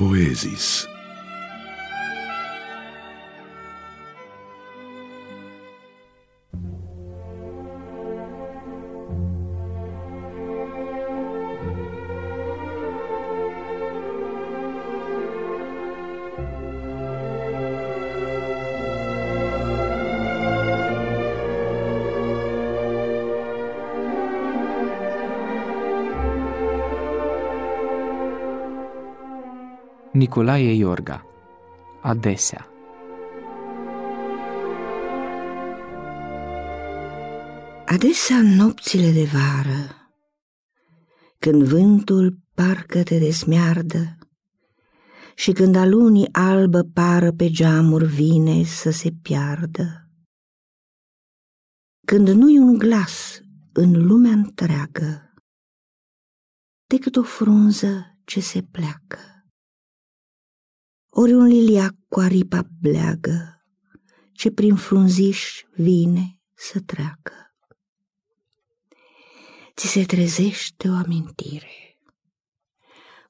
poesis. Nicolae Iorga. Adesea. Adesea în nopțile de vară, când vântul parcă te desmeardă și când alunii albă pară pe geamuri vine să se piardă, când nu-i un glas în lumea întreagă decât o frunză ce se pleacă ori un liliac cu aripa bleagă, ce prin frunziș vine să treacă. Ți se trezește o amintire,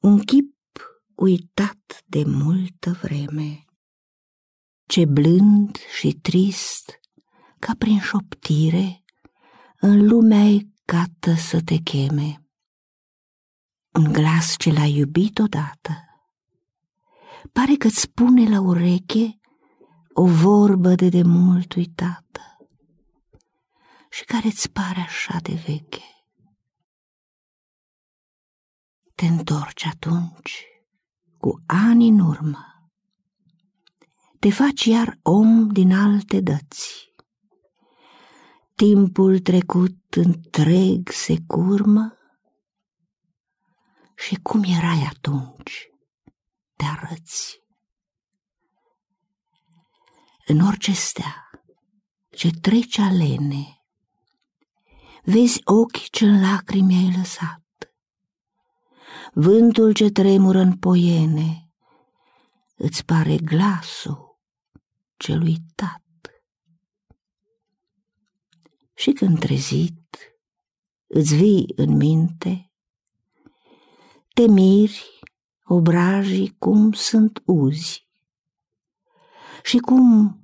un chip uitat de multă vreme, ce blând și trist, ca prin șoptire, în lumea e gata să te cheme. Un glas ce l-ai iubit odată, pare că-ți spune la ureche o vorbă de demult uitată și care-ți pare așa de veche. Te întorci atunci cu ani în urmă, te faci iar om din alte dăți. Timpul trecut întreg se curmă și cum erai atunci te arăți. În orice stea ce trece alene, vezi ochi ce în lacrimi ai lăsat, vântul ce tremură în poiene, îți pare glasul celui tat. Și când trezit, îți vii în minte, te miri obrajii cum sunt uzi și cum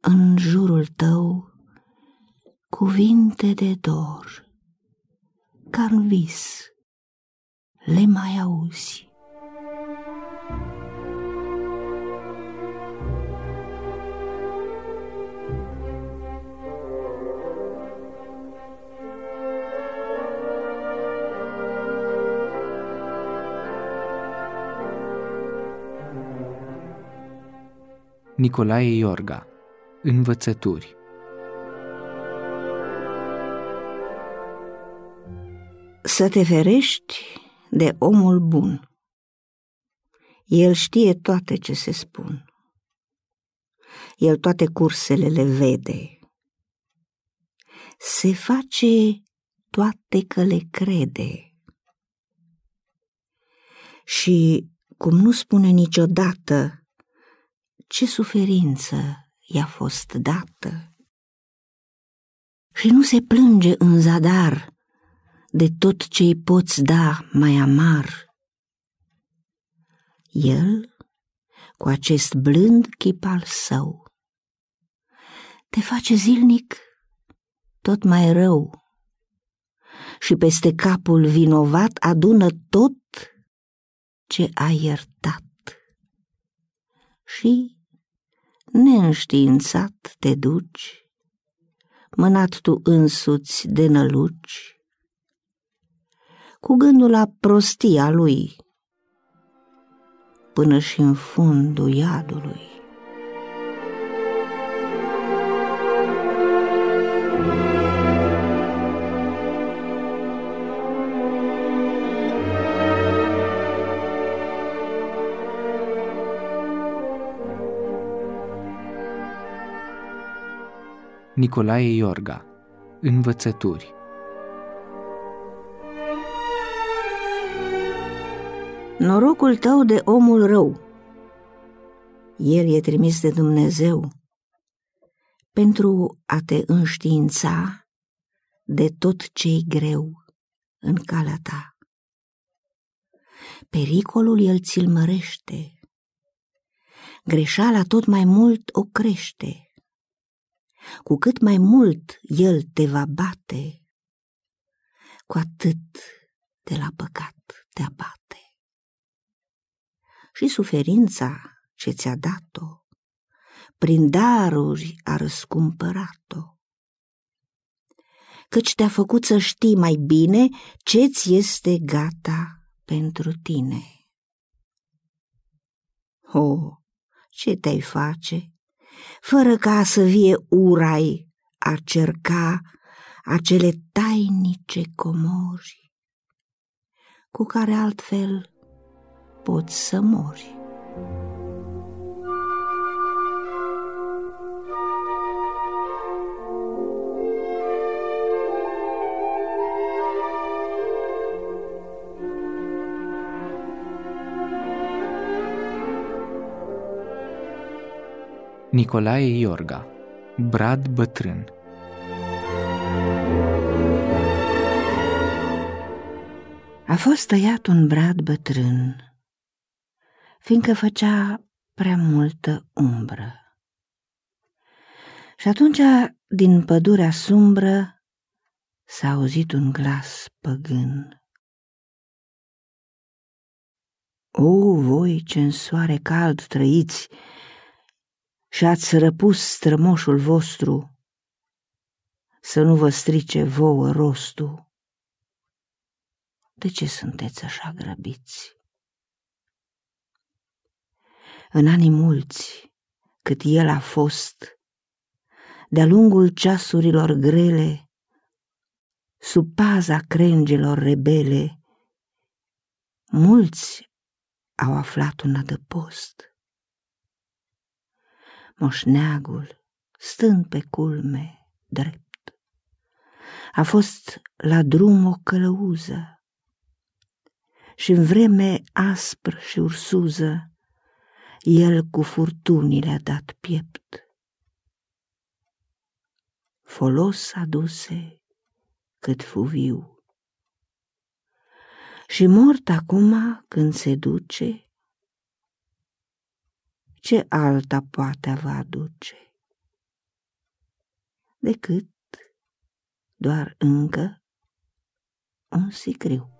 în jurul tău cuvinte de dor, ca în vis, le mai auzi. Nicolae Iorga Învățături Să te ferești de omul bun. El știe toate ce se spun. El toate cursele le vede. Se face toate că le crede. Și cum nu spune niciodată ce suferință i-a fost dată. Și nu se plânge în zadar de tot ce-i poți da mai amar. El, cu acest blând chip al său, te face zilnic tot mai rău și peste capul vinovat adună tot ce a iertat. Și neînștiințat te duci, mânat tu însuți de năluci, cu gândul la prostia lui, până și în fundul iadului. Nicolae Iorga Învățături Norocul tău de omul rău. El e trimis de Dumnezeu pentru a te înștiința de tot ce-i greu în calea ta. pericolul el ți-l mărește, greșeala tot mai mult o crește. Cu cât mai mult el te va bate, cu atât de la păcat te abate. Și suferința ce ți-a dat-o, prin daruri a răscumpărat-o. Căci te-a făcut să știi mai bine ce-ți este gata pentru tine. O, ce te-ai face, fără ca să vie urai a cerca acele tainice comori cu care altfel poți să mori. Nicolae Iorga Brad bătrân A fost tăiat un brad bătrân, fiindcă făcea prea multă umbră. Și atunci, din pădurea sumbră, s-a auzit un glas păgân. O, voi ce în soare cald trăiți, și ați răpus strămoșul vostru să nu vă strice vouă rostul. De ce sunteți așa grăbiți? În anii mulți, cât el a fost, de-a lungul ceasurilor grele, sub paza crengelor rebele, mulți au aflat un adăpost moșneagul, stând pe culme drept. A fost la drum o călăuză și în vreme aspr și ursuză, el cu furtunile a dat piept. Folos aduse cât fu viu. Și mort acum când se duce, ce alta poate vă aduce? Decât doar încă un sicriu.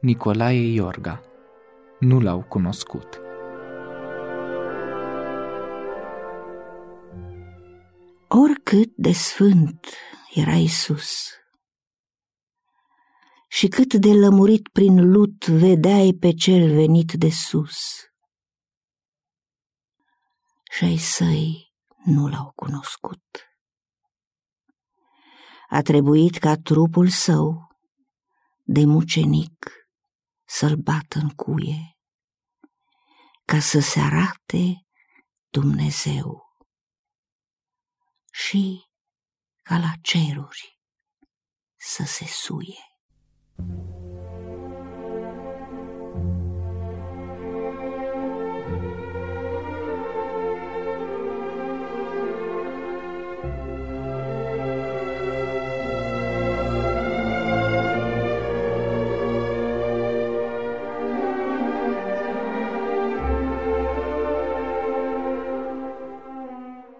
Nicolae Iorga nu l-au cunoscut. Oricât de sfânt era Isus și cât de lămurit prin lut vedeai pe cel venit de sus. Și ai săi nu l-au cunoscut. A trebuit ca trupul său de mucenic să-l bată în cuie, ca să se arate Dumnezeu și ca la ceruri să se suie.